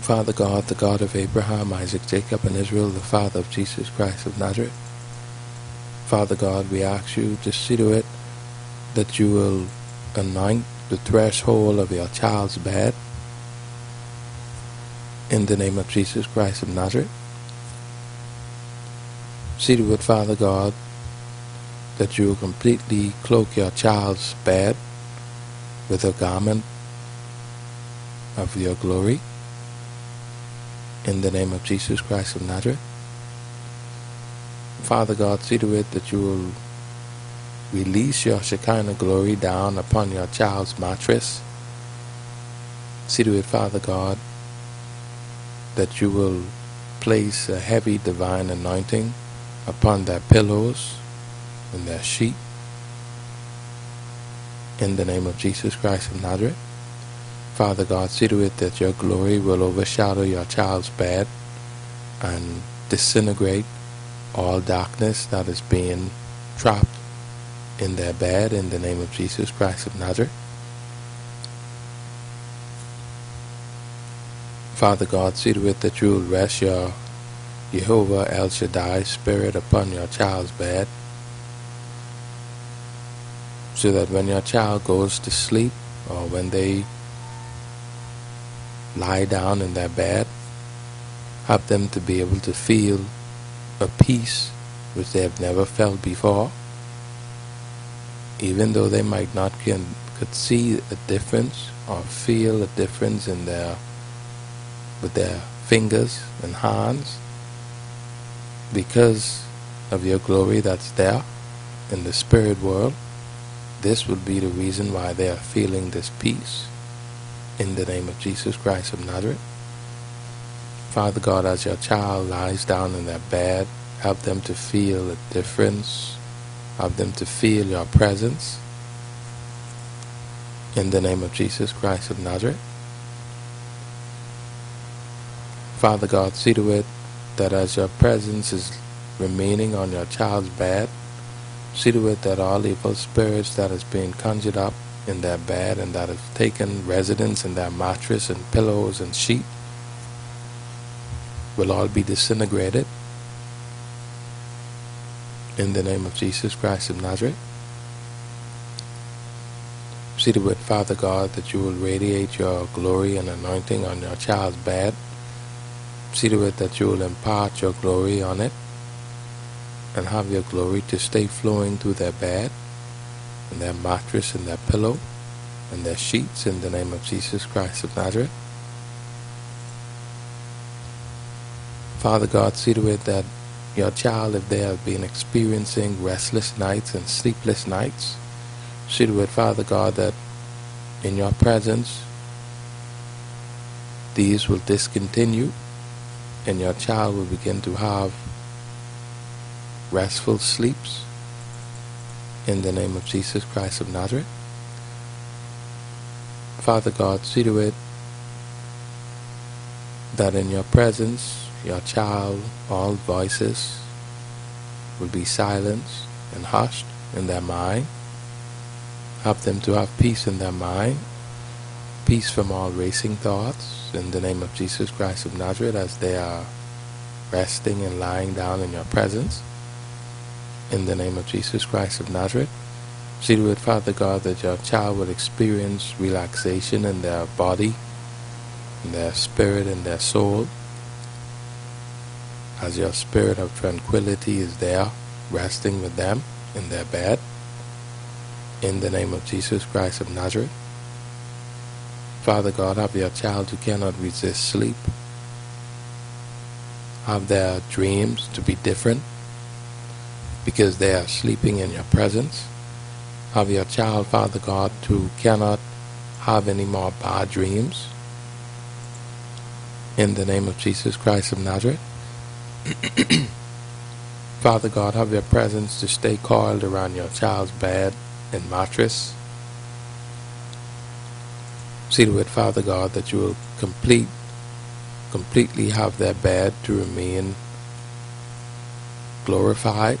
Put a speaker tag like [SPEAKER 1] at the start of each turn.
[SPEAKER 1] Father God, the God of Abraham, Isaac, Jacob, and Israel, the Father of Jesus Christ of Nazareth. Father God, we ask you to see to it that you will anoint the threshold of your child's bed in the name of Jesus Christ of Nazareth. See to it, Father God, that you will completely cloak your child's bed with a garment of your glory in the name of Jesus Christ of Nazareth. Father God, see to it that you will release your Shekinah glory down upon your child's mattress. See to it, Father God, that you will place a heavy divine anointing upon their pillows and their sheet. In the name of Jesus Christ of Nazareth. Father God, see to it that your glory will overshadow your child's bed and disintegrate all darkness that is being trapped in their bed in the name of Jesus Christ of Nazareth. Father God, see to it that you will rest your Jehovah El Shaddai spirit upon your child's bed so that when your child goes to sleep or when they lie down in their bed, help them to be able to feel a peace which they have never felt before, even though they might not can, could see a difference or feel a difference in their with their fingers and hands because of your glory that's there in the spirit world this would be the reason why they are feeling this peace in the name of Jesus Christ of Nazareth. Father God, as your child lies down in their bed, help them to feel a difference, help them to feel your presence. In the name of Jesus Christ of Nazareth. Father God, see to it that as your presence is remaining on your child's bed, see to it that all evil spirits that is being conjured up in their bed and that have taken residence in their mattress and pillows and sheet will all be disintegrated in the name of Jesus Christ of Nazareth. See to it, Father God, that you will radiate your glory and anointing on your child's bed. See to it that you will impart your glory on it and have your glory to stay flowing through their bed and their mattress and their pillow and their sheets in the name of Jesus Christ of Nazareth. Father God, see to it that your child, if they have been experiencing restless nights and sleepless nights, see to it, Father God, that in your presence these will discontinue and your child will begin to have restful sleeps in the name of Jesus Christ of Nazareth. Father God, see to it that in your presence, your child, all voices will be silenced and hushed in their mind. Help them to have peace in their mind, peace from all racing thoughts, in the name of Jesus Christ of Nazareth, as they are resting and lying down in your presence in the name of Jesus Christ of Nazareth. See to it, Father God, that your child will experience relaxation in their body, in their spirit, and their soul. As your spirit of tranquility is there, resting with them in their bed. In the name of Jesus Christ of Nazareth. Father God, have your child who cannot resist sleep. Have their dreams to be different because they are sleeping in your presence. Have your child, Father God, who cannot have any more bad dreams. In the name of Jesus Christ of Nazareth. Father God, have your presence to stay coiled around your child's bed and mattress. See to it, Father God, that you will complete, completely have their bed to remain glorified